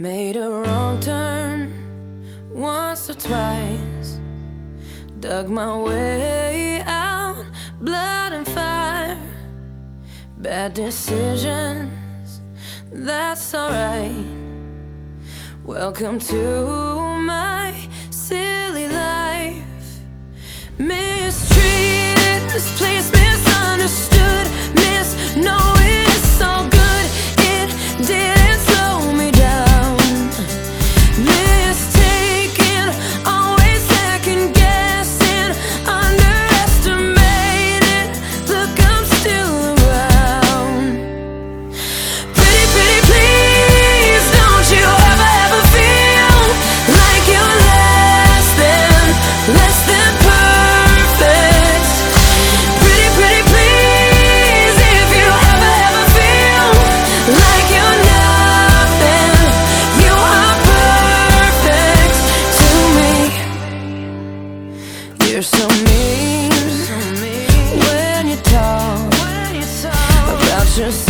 Made a wrong turn once or twice. Dug my way out, blood and fire. Bad decisions, that's alright. Welcome to my silly life. Mistreated, misplaced, misunderstood, mean when you talk about yourself.